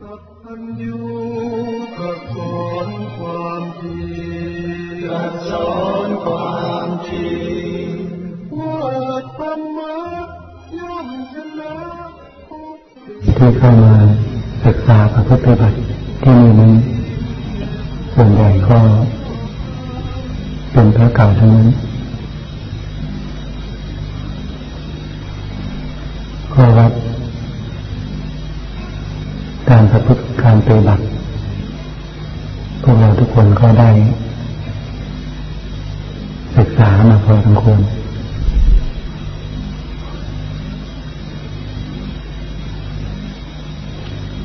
สัพพัญญูก็สอนความจริงจะสอนความจริงว่าธรรมะย่อมชนะที่เข้ามาศึกษาประพฤติปฏิบัติที่นี่นี้ส่วนใหญ่ก็เป็นพระเก่าทั้งนั้นก็วัด การประพฤติการปฏิบัติ พวกเราทุกคนก็ได้ ศึกษามาพอสมควร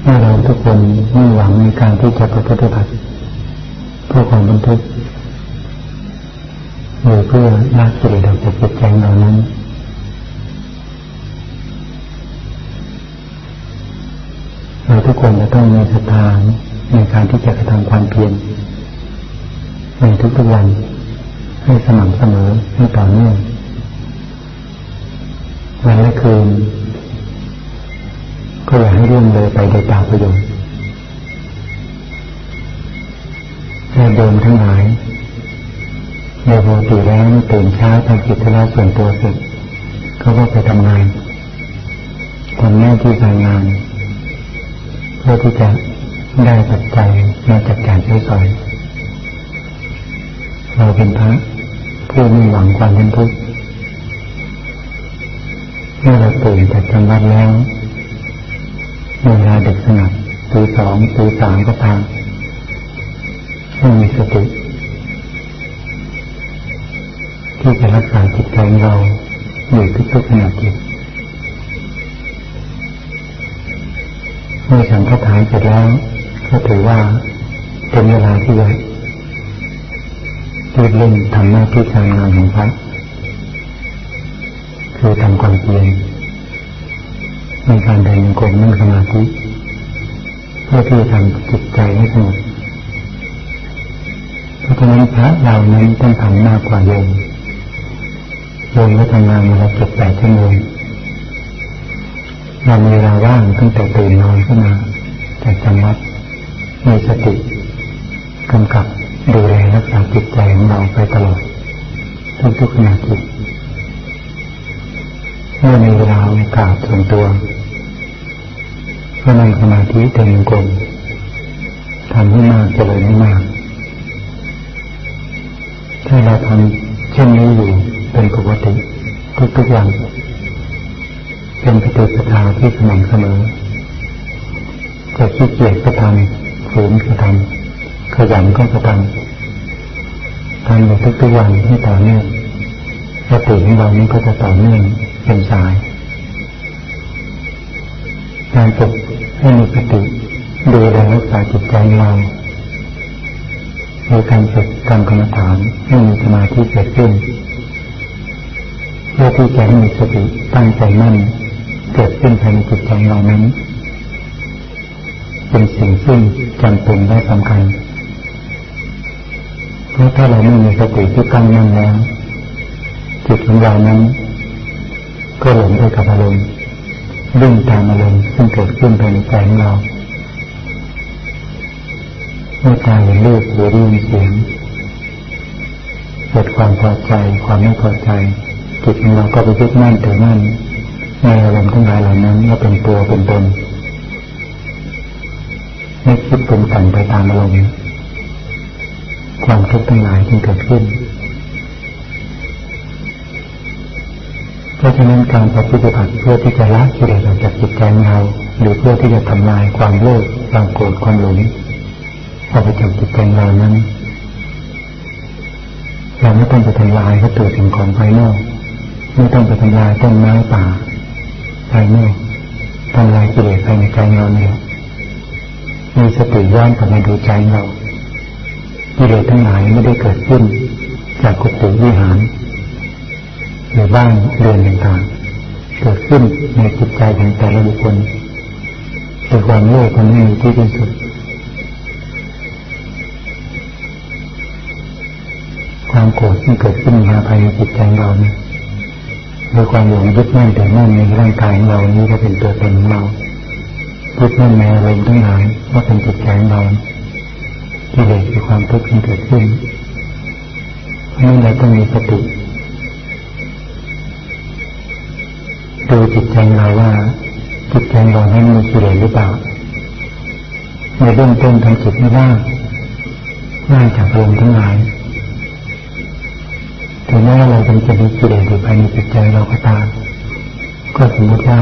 เมื่อเราทุกคนมุ่งหวังในการที่จะประพฤติปฏิบัติเพื่อความบรรทุกหรือเพื่อละกิเลสออกจากจิตใจของเรานั้น เราทุกคนจะต้องมีศรัทธาในการที่จะกระทำความเพียรในทุกๆวัน ให้สม่ำเสมอให้ต่อเนื่องวันและคืนก็อย่าให้ร่วงเลยไปโดยเปล่าประโยชน์ญาติโยมทั้งหลายโดยปกติแล้วตื่นเช้าทำกิจธุระส่วนตัวเสร็จเขาก็ไปทำงานทำหน้าที่การงาน เพื่อที่จะได้ปัจจัยมาจัดการใช้สอย เราเป็นพระผู้ไม่หวังความเป็นทุกข์เมื่อเราตื่นจากจำวัดแล้วเวลาเด็กสงัดตีสองตีสามก็ตามให้มีสติที่จะรักษาจิตใจของเราอยู่ทุกๆขณะจิต เมื่อฉันพระทานเสร็จแล้วก็ถือว่าเป็นเวลาที่จะรีบเร่งทำหน้าที่การงานของพระคือทำความเพียรในการเดินโยกมนั่งสมาธิเพื่อที่จะทำจิตใจให้สงบเพราะฉะนั้นพระเรานั้นต้องทำมากกว่าโยมโยมก็ทำงานมาแล้วเจ็ดแปดชั่วโมง เรามีเวลาว่างตั้งแต่ตื่นนอนขึ้นมาจากจำวัดมีสติกำกับดูแลรักษาจิตใจของเราไปตลอดทุกๆขณะจิตเมื่อมีเวลาโอกาสส่วนตัวก็นั่งสมาธิเดินกลมทำให้มากเจริญให้มากถ้าเราทำเช่นนี้อยู่เป็นปกติทุกๆวัน เป็นปฏิปทาที่สม่ำเสมอจะขี้เกียจก็ทำฝืนก็ทำขยันก็กระทำทำอยู่ทุกๆวันให้ต่อเนื่องสติของเรานี้ก็จะต่อเนื่องเป็นสาย การฝึกให้มีสติดูแลรักษาจิตใจเราโดยการฝึกทำกรรมฐานให้มีสมาธิเกิดขึ้นเพื่อที่จะให้มีสติตั้งใจมั่น เกิดขึ้นภายในจิตใจเรานั้น เป็นสิ่งซึ่งจำเป็นและสำคัญ เพราะถ้าเราไม่มีสติที่ตั้งมั่นแล้วจิตของเรานั้น ก็หลงไปกับอารมณ์ดิ้นตามอารมณ์ซึ่งเกิดขึ้นภายในใจของเราเมื่อตาเห็นรูปหรือได้ยินเสียงเกิดความพอใจความไม่พอใจจิตของเราก็ไปยึดมั่นถือมั่น ในอารมณ์ทั้งหลายเหล่านั้นว่เป็นตัวเป็นตนไม่คิดปรุงแต่งไปตามอารมณ์ความทุกข์ทั้งหลายที่เกิดขึ้น เพราะฉะนั้นการปฏิบัติเพื่อที่จะละกิเลสออกจากจิตใจของเราหรือเพื่อที่จะทำลายความโลภความโกรธความหลงออกไปจากจิตใจของเรานั้นเราไม่ต้องไปทำลายวัตถุสิ่งของภายนอก ไม่ต้องไปทำลายต้นไม้ป่า ภายนอกทำลายกิเลสภายในใจเราเนี่ยมีสติย้อนกลับมาดูใจเรากิเลสทั้งหลายไม่ได้เกิดขึ้น จากกุฏิวิหารหรือบ้านเรือนต่างๆเกิดขึ้นในจิตใจของแต่ละบุคคลคือความโลภมันไม่มีที่สิ้นสุดความโกรธที่เกิดขึ้นมาภายในจิตใจเราเนี่ย โดยความหลงยึดมั่นถือมั่นในร่างกายของเรานี้ก็เป็นตัวตนของเรายึดมั่นในอารมณ์ทั้งหลายว่าเป็นจิตใจของเราที่เลสคือความทุกข์ที่เกิดขึ้นเพราะนั้นเราต้องมีสติดูจิตใจเราว่าจิตใจเรานั้นมีกิเลสหรือเปล่าในเบื้องต้นทำจิตไม่ว่างว่างจากอารมณ์ทั้งหลาย ถึงแม้เราจะมีกิเลสอยู่ภายในจิตใจเราก็ตาม ก็สมมติว่า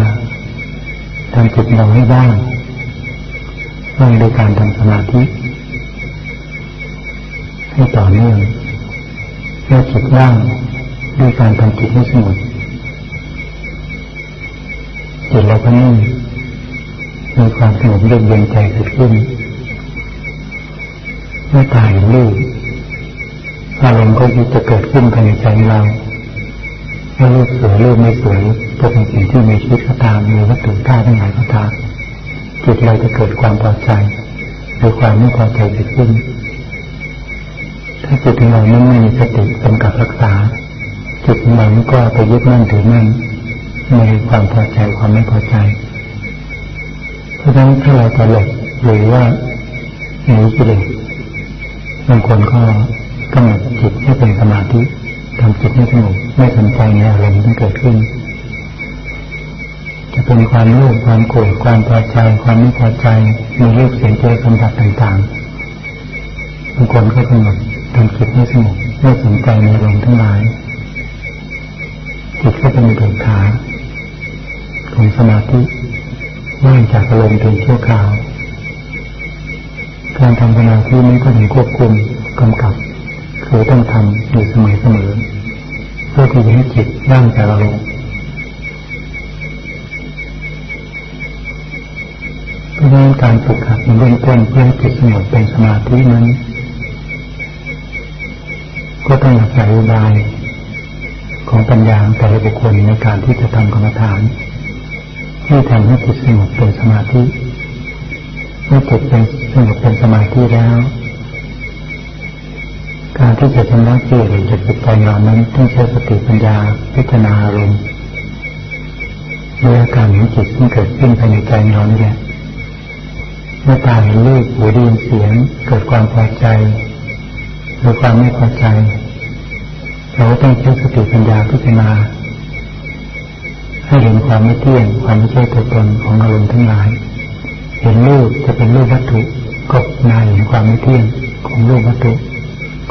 ทำจิตเราให้ว่างว่างโดยการทำสมาธิ ให้ต่อเนื่องเมื่อจิตว่างด้วยการทำจิตให้สงบจิตเราก็นิ่งมีความสงบเย็นเย็นใจเกิดขึ้นเมื่อตายรูป อารมณ์ก็จะเกิดขึ้นภายในใจเราว่ารูปสวยรูปไม่สวยจะเป็นสิ่งที่มีชีวิตก็ตามมีวัตถุธาตุทั้งหลายก็ตามจิตเราจะเกิดความพอใจหรือความไม่พอใจเกิดขึ้น ถ้าจิตของเราไม่มีสติกำกับรักษา จิตของเราก็ไปยึดมั่นถือมั่นในความพอใจความไม่พอใจ เพราะฉะนั้นถ้าเราตลกหรือว่าหนีกิเลสบางคนก็ กำหนดจิตให้เป็นสมาธิทำจิตให้สงบไม่สนใจในอารมณ์ที่เกิดขึ้น จะเป็นความโลภความโกรธความพอใจ ความไม่พอใจมีรูปเสียงเจสัมผัสต่างๆบางคนก็กำหนดทำจิตให้สงบไม่สนใจในอารมณ์ทั้งหลายจิตก็เป็นเบิกขาของสมาธิว่างจากอารมณ์เป็นชั่วคราว การทำสมาธินี้ก็ต้องควบคุมกำกับ คือต้องทำอยู่เสมอเสมอเพื่อที่จะให้จิตว่างจากอารมณ์เพราะฉะนั้นการฝึกหัดในเบื้องต้นเพื่อให้จิตสงบเป็นสมาธินั้น ก็ต้องอาศัยอุบายของปัญญาแต่ละบุคคลในการที่จะทำกรรมฐานที่ทำให้จิตสงบเป็นสมาธิเมื่อจิตเป็นสงบเป็นสมาธิแล้ว การที่จะชำระกิเลสจากจิตใจเรานั้นต้องใช้สติปัญญาพิจารณาอารมณ์โดยอาการของจิตที่เกิดขึ้นภายในใจเรานี่แหละเมื่อตาเห็นรูปหูได้ยินเสียง เกิดความพอใจหรือความไม่พอใจเราต้องใช้สติปัญญาพิจารณาให้เห็นความไม่เที่ยงความไม่ใช่ตัวตนของอารมณ์ทั้งหลาย เห็นรูปจะเป็นรูปวัตถุก็นายเห็นความไม่เที่ยงของรูปวัตถุ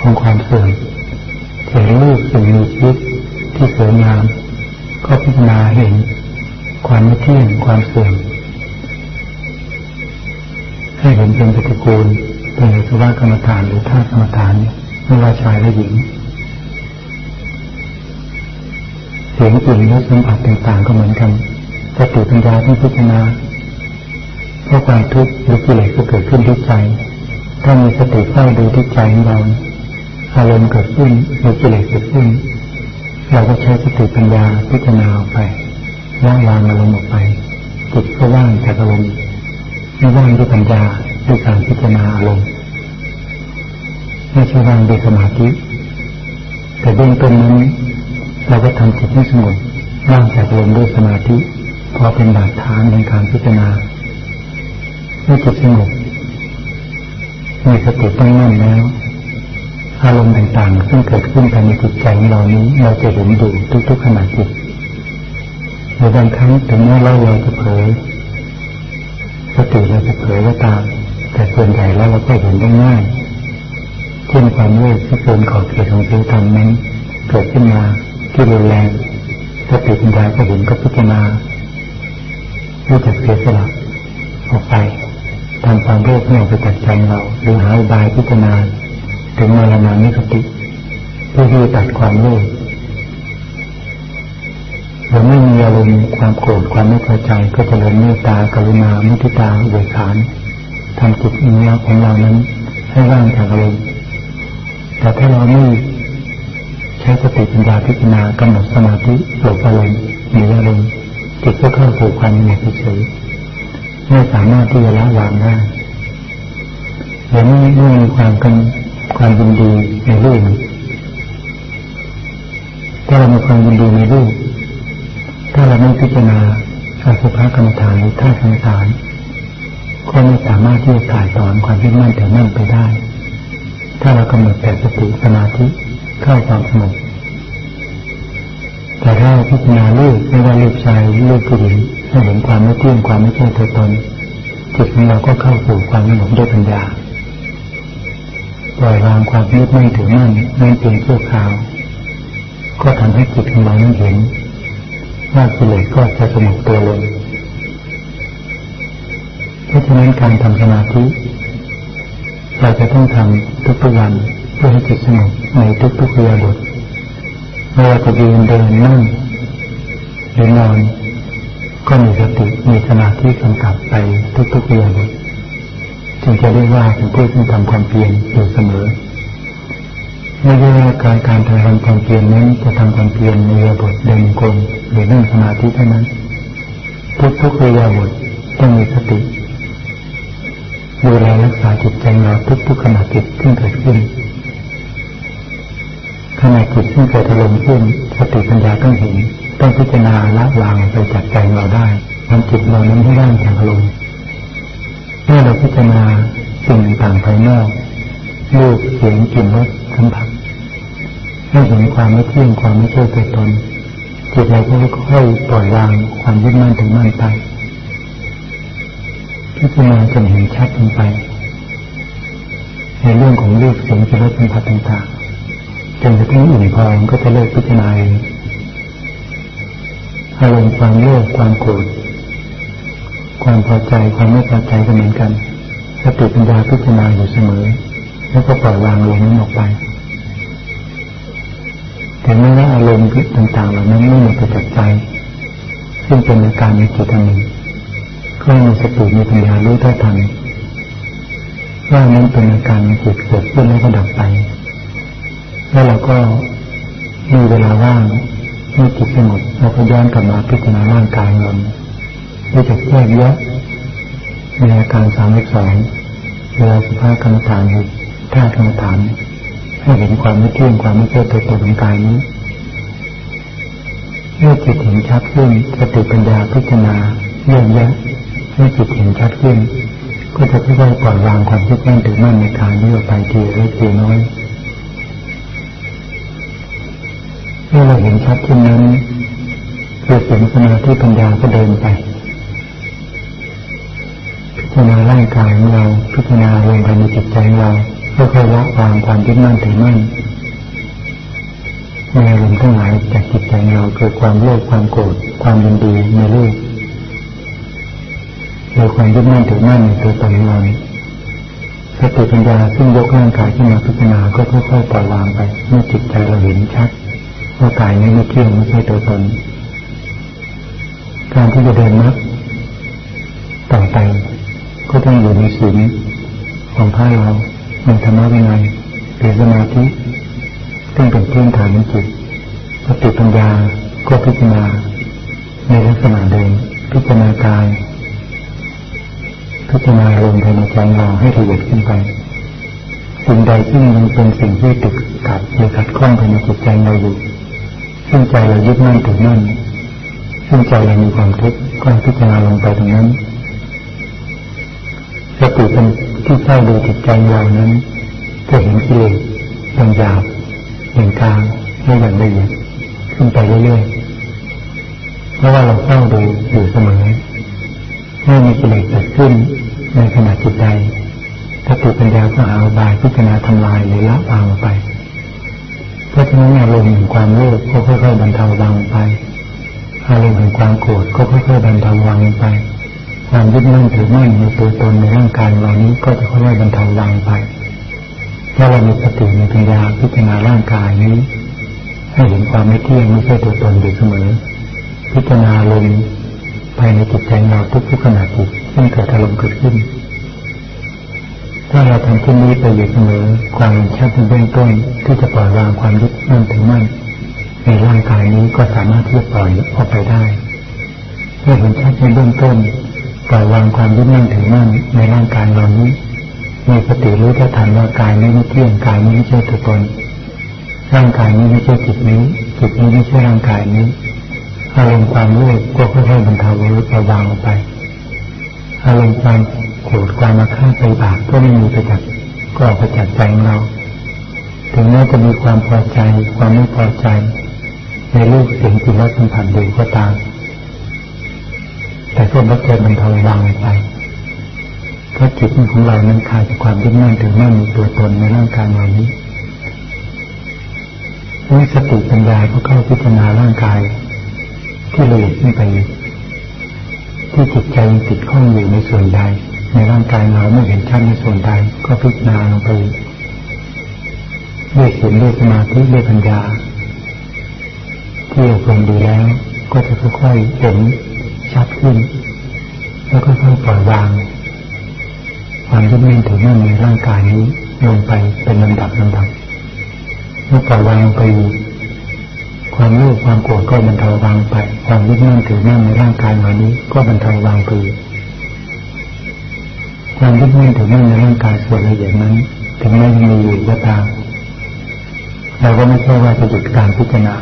ของความเสื่อมเห็นรูปสิ่งมีชีวิตที่สวยงาม ก็พิจารณาเห็นความไม่เที่ยงความเสื่อมให้เห็นเป็นปฏิกูลเป็นสภาวะกรรมฐานหรือท่ากรรมฐานไม่ว่าชายและหญิงเสียงกลิ่นรสสัมผัสต่างๆก็เหมือนกันสติปัญญาที่พิจารณาเพราะความทุกข์หรือกิเลสก็เกิดขึ้นที่ใจ ถ้ามีสติเฝ้าดูที่ใจของเรา อารมณ์เกิดขึ้นหรือกิเลสเกิดขึ้น เราก็ใช้สติปัญญาพิจารณาออกไปว่างวางอารมณ์ออกไปจิตก็ว่างจากอารมณ์ไม่ว่างด้วยปัญญาด้วยการพิจารณาอารมณ์ไม่ใช่ว่างด้วยสมาธิแต่เบื้องต้นนั้นเราก็ทำจิตให้สงบว่างจากลมด้วยสมาธิพอเป็นบาดฐานในการพิจารณาเมื่อจิตสงบมีสติตั้งมั่นแล้ว อารมณ์ต่างๆ ซึ่งเกิดขึ้นภายในจิตใจของเรานี้ เราจะเห็นดูทุกๆขณะจิตในบางครั้งถึงแม้เราเราจะเผยสติเราจะเผยก็ตาม แต่ส่วนใหญ่แล้วเราก็เห็นได้ง่ายเช่นความโลภที่เกินขอบเขตของศีลธรรมนั้น เกิดขึ้นมาที่รุนแรงสติปัญญาก็เห็นก็พิจารณารู้จักเสียสละออกไปทำความโลภให้ออกไปจากใจเราหรือหาอุบายพิจารณา ถึงมาละมานิสติเพื่อที่ตัดความโลภเราไม่มีอารมณ์ความโกรธความไม่พอใจก็จะเริญเมตตากรุณามุทิตาเบิกขานทำจิตอินทรีย์ของเรานั้น ให้ว่างจากอารมณ์แต่ถ้าเราไม่ใช้สติปัญญาพิจารณากำหนดสมาธิหลบอารมณ์มีอารมณ์จิตก็เข้าสู่ความสงบเฉยไม่สามารถที่จะละวางได้หรือไม่ไม่มีความกัน ความยินดีในรูปถ้าเรามีความยินดีในรูปถ้าเราไม่พิจารณาอาสุภกรรมฐานหรือท่ากรรมฐานก็ไม่สามารถที่จะถ่ายถอนความยึดมั่นถือมั่นไปได้ ถ้าเรากำหนดแต่สติสมาธิเข้าความสงบแต่ถ้าพิจารณาลูกไม่ว่าลูกชายลูกผู้หญิงให้เห็นความไม่เที่ยงความไม่ใช่ตัวตนจิตของเราก็เข้าสู่ความสงบด้วยปัญญา ปล่อยวางความยึดมั่นถือมั่นนั่นเป็นชั่วคราว ก็ทำให้จิตของเรานั้นเห็นว่ากิเลสก็จะสงบตัวลงเพราะฉะนั้นการทำสมาธิเราจะต้องทำทุกๆวันเพื่อให้จิตสงบในทุกๆเรียบทไม่ว่าจะยืนเดินนั่งหรือนอน ก็มีสติมีสมาธิกำกับไปทุกๆเรียบท จึงจะเรียกว่าเป็นผู้ที่ทำความเพียรอยู่เสมอไม่ใช่ว่าการการทำความเพียรนั้นจะทำความเพียรในรียบทเดินกลมหรือนั่งสมาธิเท่านั้น ทุกๆเรียบทต้องมีสติดูแลรักษาจิตใจเราทุกๆขณะจิตที่เกิดขึ้นขณะจิตที่เกิดอารมณ์ขึ้นสติปัญญาต้องเห็นต้องพิจารณาละวางไปจากใจเราได้ทำจิตเรานั้นให้ได้จากอารมณ์ เมื่อเราพิจารณาสิ่งต่างภายนอกรูปเสียงกลิ่นรสสัมผัสให้เห็นความไม่เที่ยงความไม่ใช่ตัวตนจิตเราก็ค่อยปล่อยวางความยึดมั่นถึงมั่นไปพิจารณาจนเห็นชัดลงไป ในเรื่องของรูปเสียงกลิ่นรสสัมผัสต่างๆจนกระทั่งอิ่มพอก็จะเลิกพิจารณาเองอารมณ์ความโลภความโกรธ ความพอใจความไม่พอใจก็เหมือนกันสติปัญญาพิจารณาอยู่เสมอ แล้วก็ปล่อยวางลงนั้นออกไปแต่แม้ว่าอารมณ์ต่างๆเหล่านั้นไม่หมดไปจากใจ ซึ่งเป็นอาการในจิตหนึ่งก็มีสติมีปัญญารู้เท่าทันว่านั้นเป็นอาการในจิตเกิดขึ้นแล้วก็ดับไป แล้วเราก็มีเวลาว่างเมื่อจิตสงบเราก็ย้อนกลับมาพิจารณาร่างกายเรา ด้วยจากแยกแยะในอาการสามสิบสองเวลาสภาพกรรมฐานหรือท่ากรรมฐานให้เห็นความไม่เที่ยงความไม่ใช่ตัวตนของกายนี้เมื่อจิตเห็นชัดขึ้นสติปัญญาพิจารณาแยกแยะเมื่อจิตเห็นชัดขึ้น ก็จะค่อยๆปล่อยวางความคิดมั่นถือมั่นในกายนี้ออกไปทีเล็กทีน้อยเมื่อเราเห็นชัดขึ้นนั้นเกิดเป็นสมาธิปัญญาก็เดินไป พิจารณาร่างกายของเราพิจารณาลงไปในจิตใจของเราค่อยๆละวางความยึดมั่นถือมั่นในอารมณ์ทั้งหลายจากจิตใจเราเกิดความโลภความโกรธความยินดีในโลกโดยความยึดมั่นถือมั่นในตัวตนเราสติปัญญาซึ่งยกร่างกายขึ้นมาพิจารณาก็ค่อยๆปล่อยวางไปเมื่อจิตใจเราเห็นชัดว่ากายนี้ไม่เที่ยงไม่ใช่ตัวตนการที่จะเดินนักต่อไป ก็ต้องอยู่ในศีลของพระเราในธรรมะวินัยหรือสมาธิซึ่งเป็นพื้นฐานจิตสติปัญญาก็พิจารณาในลักษณะเดิมพิจารณากาย พิจารณาลมภายในใจเราให้ละเอียดขึ้นไปสิ่งใดที่ยังเป็นสิ่งที่ติดกับหรือขัดข้องภายในจิตใจเราอยู่ซึ่งใจเรายึดมั่นถือมั่นซึ่งใจเรามีความทุกข์ก็พิจารณาลงไปตรงนั้น สติเป็นที่เฝ้าดูจิตใจเรานั้นจะเห็นกิเลสอย่างยาบอย่างกลางและอย่างละเอียดขึ้นไปเรื่อยๆเพราะว่าเราเฝ้าดูอยู่เสมอเมื่อมีกิเลสเกิดขึ้นในขณะจิตใดสติปัญญาก็หาบายพิจารณาทำลายหรือละวางไป เพราะฉะนั้นอารมณ์แห่งความโลภก็ค่อยๆบรรเทาบางไปอารมณ์แห่งความโกรธก็ค่อยๆบรรเทาบางไป ความยึดมั่นถือมั่นในตัวตนในร่างกายเรานี้ก็จะค่อยๆบรรเทาลางไปถ้าเรามีสติในปัญญาพิจารณาร่างกายนี้ ให้เห็นความไม่เที่ยงไม่ใช่ตัวตนอยู่เสมอ พิจารณาลมภายในจิตใจเราทุกๆขณะจิตซึ่งเกิดอารมณ์เกิดขึ้น ถ้าเราทำที่นี้ไปอยู่เสมอความชัดในเบื้องต้นที่จะปล่อยวางความยึดมั่นถือมั่นในร่างกายนี้ก็สามารถที่จะปล่อยออกไปได้เมื่อเห็นชัดในเบื้องต้น ปล่อยวางความยึดมั่นถือมั่นในร่างกายเรานี้มีสติรู้เท่าทันว่ากายนี้ไม่เที่ยงกายนี้ไม่ใช่ตัวตนร่างกายนี้ไม่ใช่จิตนี้จิตนี้ไม่ใช่ร่างกายนี้อารมณ์ความโลภก็ค่อยๆบรรเทาลดระวางออกไปอารมณ์ความโกรธความมาฆ่าไปบาปก็ไม่มีประจักษ์ก็ออกประจักษ์ใจของเรา ถึงแม้จะมีความพอใจ ความไม่พอใจ ในรูปเสียงกลิ่นรสสัมผัสดูก็ตาม แต่ก็ไม่เคยมันทรวางไปเพราะจิตของเรานั้นขาดจากความยึดมั่นถือมั่นตัวตนในร่างกายเรานี้เมื่อสติปัญญาก็เข้าพิจารณาร่างกายที่ละเอียดขึ้นไปที่จิตใจติดข้องอยู่ในส่วนใด ในร่างกายเราไม่เห็นชัดในส่วนใดก็พิจารณาลงไปด้วยศีลด้วยสมาธิด้วยปัญญาที่อบรมดีแล้ว ก็จะค่อยๆเห็น ชัดขึ้น แล้วก็ค่อยปล่อยวางความยึดมั่นถือมั่นในร่างกายนี้ลงไปเป็นลำดับลำดับเมื่อปล่อยวางไป ความโลภความโกรธก็บรรเทาวางไป ความยึดมั่นถือมั่นในร่างกายมานี้ ก็บรรเทาวางไปความยึดมั่นถือมั่นในร่างกายส่วนละเอียดนั้นถึงแม้ยังมีอยู่ก็ตามเราก็ไม่ใช่ว่าจะหยุดการพิจารณา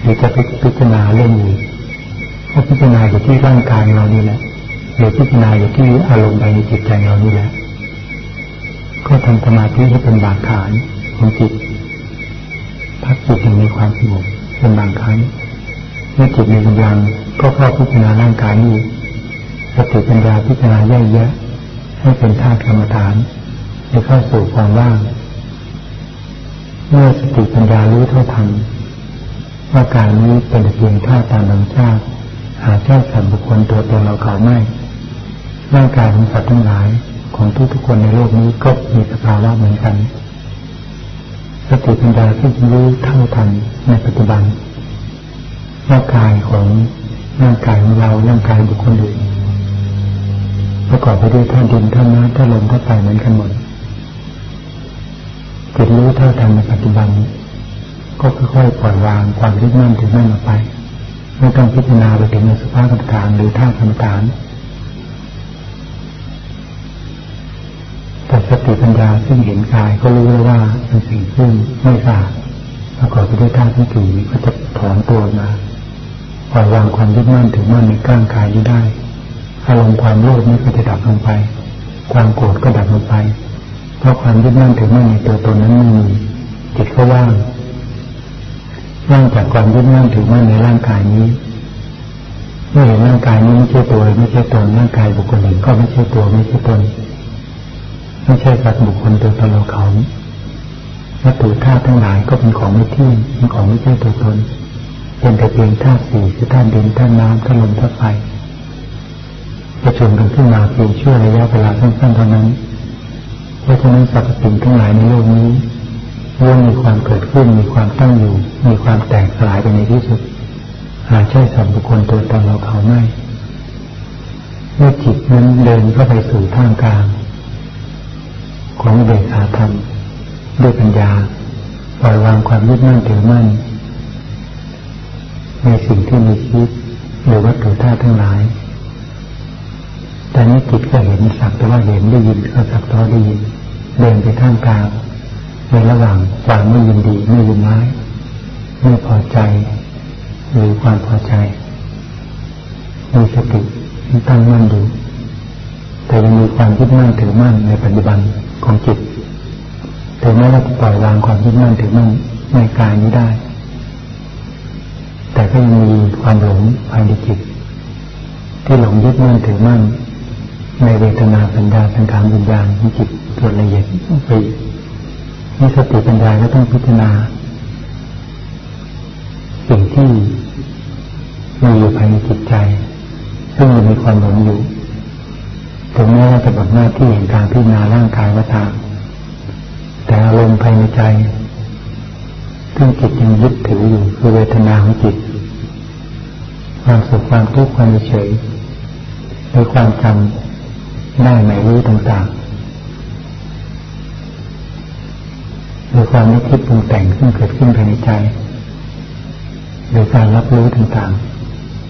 หรือจะพิจารณาเรื่องนี้ เพราะพิจารณาอยู่ที่ร่างกายเรานี่แหละหรือพิจารณาอยู่ที่อารมณ์ภายในจิตใจเรานี่แหละ ก็ทำสมาธิให้เป็นบาดฐานของจิตพักจิตยังมีความสงบเป็นบางครั้งเมื่อจิตมีกำลังก็เข้าพิจารณาร่างกายนี้สติปัญญาพิจารณาแยกแยะให้เป็นธาตุกรรมฐานให้เข้าสู่ความว่าง เมื่อสติปัญญารู้เท่าทันว่ากายนี้เป็นเพียงธาตุตามธรรมชาติ หาใช่สัตว์บุคคลตัวตนเราเขาไม่ร่างกายของสัตว์ทั้งหลายของทุกทุกคนในโลกนี้ก็มีสภาวะเหมือนกัน สติปัญญาที่รู้เท่าทันในปัจจุบันร่างกายของร่างกายของเราร่างกายบุคคลอื่นประกอบไปด้วยท่าดินท่าน้ำท่าลมท่าไฟเหมือนกันหมดจิตรู้เท่าทันในปัจจุบัน ก็ค่อยๆปล่อยวางความยึดมั่นถือมั่นออกไป ไม่ต้องพิจารณาไปถึงสภาพกรรมฐานหรือท่ากรรมฐานแต่สติปัญญาซึ่งเห็นกายก็รู้แล้วว่าเป็นสิ่งซึ่งไม่สะอาดประกอบไปด้วยธาตุที่ถี่ก็จะถอนตัวมาปล่อยวางความยึดมั่นถือมั่นในก้างกายนี้ได้อารมณ์ความโลภนี้ก็จะดับลงไป ความโกรธก็ดับลงไป เพราะความยึดมั่นถือมั่นในตัวตนนั้นไม่มีจิตก็ว่าง ว่งจากความยึดมั่นถือมั่นในร่างกายนี้เมื่อเห็นร่างกายนี้ไม่ใช่ตัวไม่ใช่ตนร่างกายบุคคลหนึ่งก็ไม่ใช่ตัวไม่ใช่ตนไม่ใช่สัตว์บุคคลตัวตนเราเขาวัตถุธาตุทั้งหลายก็เป็นของไม่เที่ยงเป็นของไม่ใช่ตัวตนเป็นแต่เพียงธาตุสี่คือธาตุดินธาตุน้ำธาตุลมธาตุไฟประชุมกันขึ้นมาเพียงชั่วระยะเวลาสั้นๆเท่านั้นเพราะฉะนั้นสรรพสิ่งทั้งหลายในโลกนี้ ย่อมมีความเกิดขึ้น มีความตั้งอยู่ มีความแตกสลายไปในที่สุดหาใช่สัตว์บุคคลตัวตนเราเขาไม่เมื่อจิตนั้นเดินเข้าไปสู่ท่ามกลาง ของเบกขาธรรม ด้วยปัญญาปล่อยวางความยึดมั่นถือมั่น ในสิ่งที่มีชีวิตหรือวัตถุธาตุทั้งหลาย แต่นี้จิตก็เห็นสักแต่ว่าเห็นได้ยินก็สักแต่ว่าได้ยิน เดินไปท่ามกลาง ในระหว่างความไม่ยินดีไม่ยินร้ายไม่พอใจ หรือความพอใจมีสติตั้งมั่นอยู่แต่ยังมีความยึดมั่นถือมั่นในปัจจุบันของจิตถึงแม้ว่าจะปล่อยวางความยึดมั่นถือมั่นในกายนี้ได้ แต่ก็ยังมีความหลงภายในจิต ที่หลงยึดมั่นถือมั่นในเวทนาสัญญาสังขารวิญญาณของจิตส่วนละเอียดไป นี่สติปัญญาก็ต้องพิจารณา สิ่งที่มีอยู่ภายในจิตใจ ซึ่งยังมีความหลงอยู่ถึงแม้ว่าจะบทหน้าที่แห่งการพิจารณาร่างกายก็ตามแต่อารมณ์ภายในใจซึ่งจิตยังยึดถืออยู่คือเวทนาของจิต ความสุขความทุกข์ความเฉยหรือความจำได้หมายรู้ต่างๆ หรือความนึกคิดปรุงแต่งซึ่งเกิดขึ้นภายในใจ หรือการรับรู้ต่าง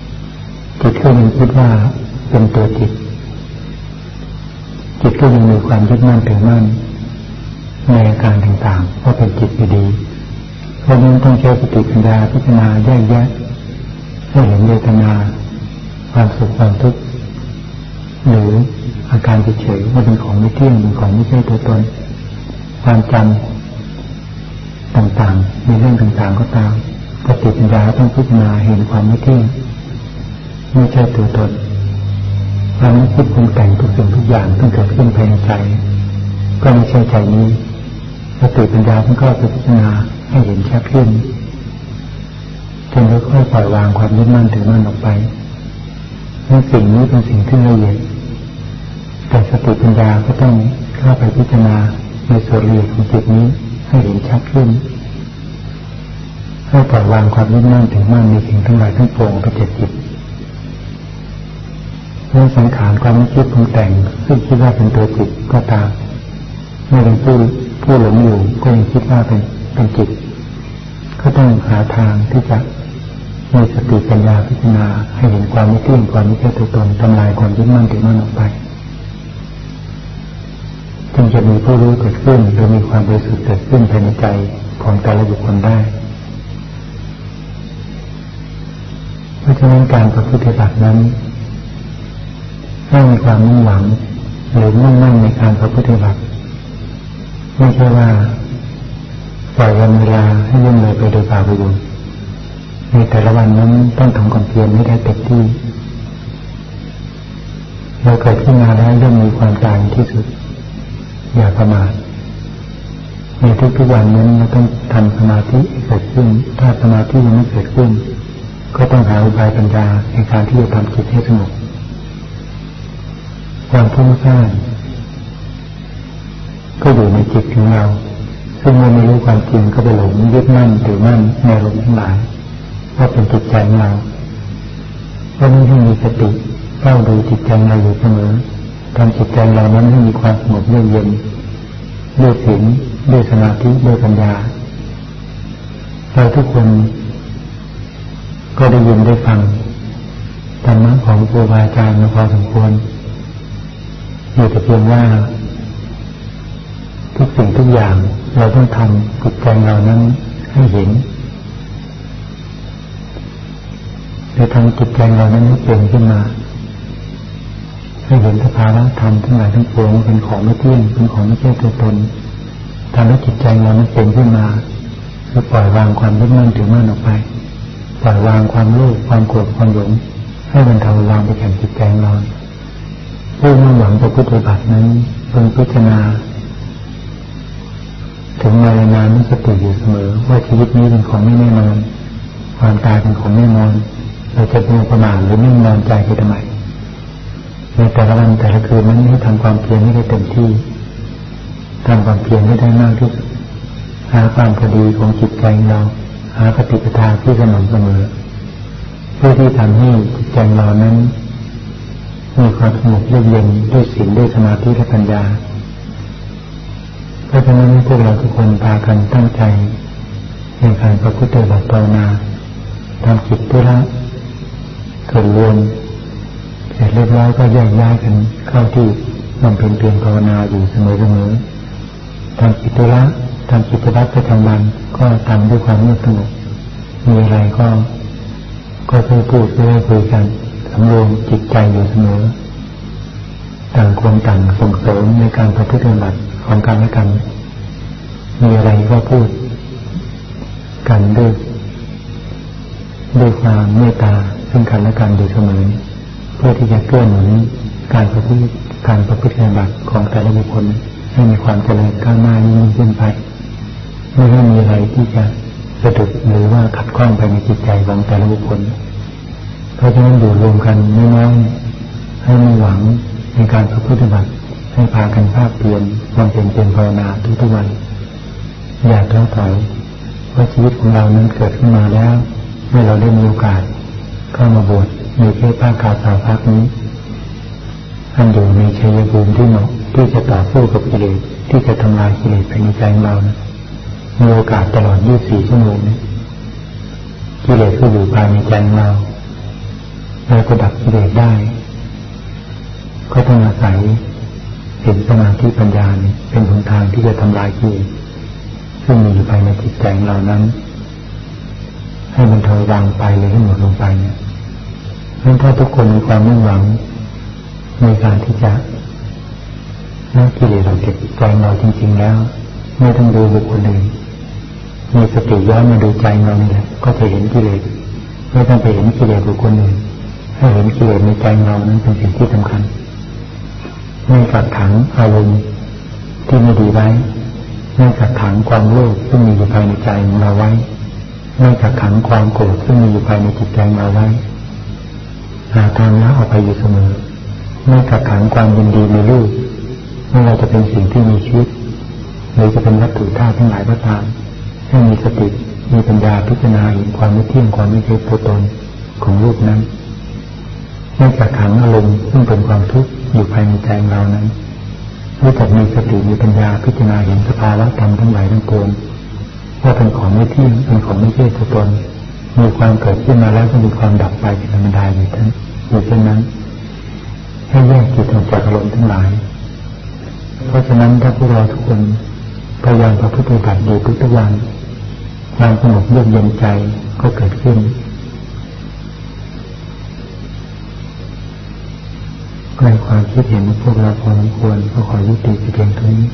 ๆ จิตก็ยังคิดว่าเป็นตัวจิต จิตก็ยังมีความยึดมั่นถือมั่นในอาการต่างๆว่าเป็นจิตอยู่ดีเพราะนั้นต้องใช้สติปัญญาพิจารณาแยกแยะให้เห็นเวทนาความสุขความทุกข์หรืออาการเฉยๆว่าเป็นของไม่เที่ยงเป็นของไม่ใช่ตัวตน ความจำ ต่างๆในเรื่องต่างๆก็ตามสติปัญญาต้องพิจารณาเห็นความไม่เที่ยงไม่ใช่ตัวตนความไม่คิดปรุงแต่งทุกสิ่งทุกอย่างที่เกิดขึ้นภายในใจ ก็ไม่ใช่ใจนี้สติปัญญาท่านก็พิจารณาให้เห็นชัดขึ้นจนค่อยปล่อยวางความยึดมั่นถือมั่นออกไปนั่นสิ่งนี้เป็นสิ่งที่ละเอียดแต่สติปัญญาก็ต้องเข้าไปพิจารณาในส่วนละเอียดของจิตนี้ ให้เห็นชัดขึ้นให้ปล่อยวางความยึดมั่นถือมั่นในสิ่งทั้งหลายทั้งปวงไปจากจิตเมื่อสังขารความคิดปรุงแต่งซึ่งคิดว่าเป็นตัวจิตก็ตามเมื่อเป็นผู้ผู้หลงอยู่ก็ยังคิดว่าเป็นเป็นจิต ก็ต้องหาทางที่จะมีสติปัญญาพิจารณาให้เห็นความไม่เที่ยงความไม่ใช่ตัวตนทำลายความยึดมั่นถือมั่นออกไป จึงจะมีผู้รู้เกิดขึ้นหรือมีความบริสุทธิ์เกิดขึ้นภายในใจของแต่ละบุคคลได้ เพราะฉะนั้นการประพฤติปฏิบัตินั้นให้มีความมุ่งหวังหรือมุ่งมั่นในการประพฤติบัติไม่ใช่ว่าปล่อยวันเวลาให้ล่วงเลยไปโดยเปล่าประโยชน์ในแต่ละวันนั้นต้องทำความเพียรให้ได้เต็มที่เราเกิดขึ้นมาแล้วย่อมมีความตายที่สุด อย่าประมาทในทุกๆวันนั้นเราต้องทำสมาธิเกิดขึ้น ถ้าสมาธิยังไม่เกิดขึ้น ก็ต้องหาอุบายปัญญาในการที่จะทำจิตให้สงบความพุ่งสร้างก็อยู่ในจิตของเรา ซึ่งเมื่อไม่รู้ความจริงก็ไปหลงยึดมั่นถือมั่นในอารมทั้งหลายว่าเป็นจิตใจของเราเพราะนี้ให้มีสติเฝ้าดูจิตใจเราอยู่เสมอ ทำจิตใจเรานั้นให้มีความสงบเยือกเย็นด้วยศีลด้วยสมาธิด้วยปัญญาเราทุกคนก็ได้ยินได้ฟังธรรมะของครูบาอาจารย์มาพอสมควรอยู่แต่เพียงว่า ทุกสิ่งทุกอย่างเราต้องทำจิตใจเรานั้นให้เห็นจะทำจิตใจเรานั้นให้เป็นขึ้นมา ให้เห็นสภาวะธรรมทั้งหลายทั้งปวงเป็นของไม่เที่ยงเป็นของไม่ใช่ตัวตนทำให้จิตใจเรานั้นเป็นขึ้นมาคือปล่อยวางความยึดมั่นถือมั่นออกไป ปล่อยวางความโลภความโกรธความหลงให้มันเทาวางไปแก่งจิตใจเราผู้มุ่งหวังจะพุทธบัตินั้นเพิ่งพิจารณาถึงมานานุสติอยู่เสมอ ว่าชีวิตนี้เป็นของไม่แน่นอน ความตายเป็นของแน่นอน เราจะมัวประมาทหรือไม่นอนใจไปทำไม ในแต่ละวันแต่ละคืนนั้นให้ทำความเพียรให้ได้เต็มที่ทำความเพียรให้ได้มากที่สุดหาความพอดีของจิตใจเรา หาปฏิปทาที่สม่ำเสมอ เพื่อที่ทำให้จิตใจเรานั้น มีความสงบเยือกเย็นด้วยศีลด้วยสมาธิและปัญญาเพราะฉะนั้นพวกเราทุกคนพากันตั้งใจในการประพฤติบัติภาวนาทำจิตด้วยละส่วนรวม สร็จเรียบร้อยก็แยกย้ายกันเข้าที่บำเพ็ญเพียรภาวนาอยู่เสมอเสมอทำกิจละทำกิจวัตรประจำวันก็ทำด้วยความเงียบสงบมีอะไรก็ ก็ค่อยพูดค่อยคุยกันสำรวมจิตใจอยู่เสมอ ต่างคนต่างส่งเสริมในการปฏิบัติของการและกัน มีอะไรก็พูด กันด้วยด้วยความเมตตาซึ่งกันและกันอยู่เสมอ เพื่อที่จะเกื้อหนุนการประพฤติการประพฤติปฏิบัติของแต่ละบุคคลให้มีความเจริญก้าวหน้ายิ่งขึ้นไปไม่ให้มีอะไรที่จะสะดุดหรือว่าขัดข้องไปในจิตใจของแต่ละบุคคลเพราะฉะนั้นอยู่รวมกันน้อยๆให้มีหวังในการประพฤติบัติให้พากันภาคเปลี่ยนวันเป็นเป็นภาวนาทุกๆวัน อย่าท้อถอยว่าชีวิตของเรานั้นเกิดขึ้นมาแล้วเมื่อเราได้มีโอกาสเข้ามาบวช ในเทศภาคกาสาวพักนี้ท่านอยู่ในชัยภูมิที่เหมาะที่จะต่อสู้กับกิเลสที่จะทำลายกิเลสภายในใจของเรานะมีโอกาสตลอด 24 ชั่วโมงนี้กิเลสก็อยู่ภายในใจของเราเราก็ดับกิเลสได้ ก็ต้องอาศัยเห็นสมาธิปัญญาเนี่ยเป็นหนทางที่จะทำลายกิเลสซึ่งมีอยู่ภายในจิตใจของเรานั้น ให้มันถอยวางไปเลยให้หมดลงไปเนี่ย เพราะถ้าทุกคนมีความมุ่งหวังในการที่จะละกิเลสเราเก็บใจเราจริง ๆ แล้ว ไม่ต้องดูบุคคลอื่นมีสติย้อนมาดูใจเรานี่แหละก็จะเห็นกิเลสไม่ต้องไปเห็นกิเลสบุคคลอื่นให้เห็นกิเลสในใจเรานั้นเป็นสิ่งที่สำคัญไม่กัดขังอารมณ์ที่ไม่ดีไว้ไม่กัดขังความโลภซึ่งมีอยู่ภายในใจของเราไว้ไม่กักขังความโกรธซึ่งมีอยู่ภายในจิตใจเราไว้ หาทางละออกไปอยู่เสมอ ไม่กักขังความยินดีในรูปไม่ว่าจะเป็นสิ่งที่มีชีวิตหรือจะเป็นวัตถุธาตุทั้งหลายก็ตามให้มีสติมีปัญญาพิจารณาเห็นความไม่เที่ยงความไม่ใช่ตัวตนของรูปนั้นไม่กักขังอารมณ์ซึ่งเป็นความทุกข์อยู่ภายในใจเรานั้นรู้จักมีสติมีปัญญาพิจารณาเห็นสภาวะธรรมทั้งหลายทั้งปวงว่าเป็นของไม่เที่ยงเป็นของไม่ใช่ตัวตน มีความเกิดขึ้นมาแล้วก็มีความดับไปเป็นธรรมดาอยู่ทั้งอยู่เช่นนั้น ให้แยกจิตออกจากอารมณ์ทั้งหลาย เพราะฉะนั้นถ้าพวกเราทุกคนพยายามประพฤติปฏิบัติอยู่ทุกวันความสงบเยือกเย็นใจก็เกิดขึ้นในความคิดเห็นพวกเราพอสมควรก็ขอยุติเพียงเท่านี้